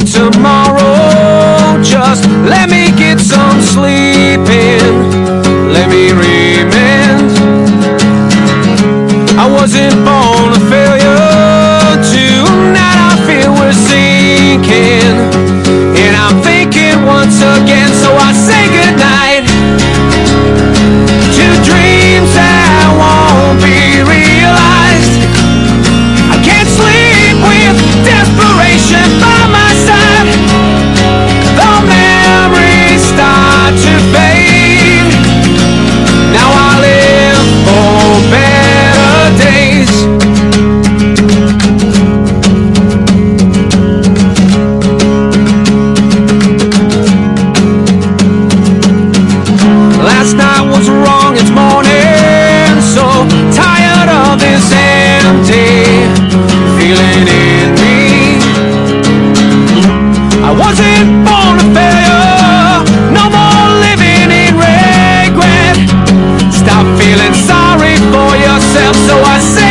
tomorrow. Just let me get some sleep. help, so I.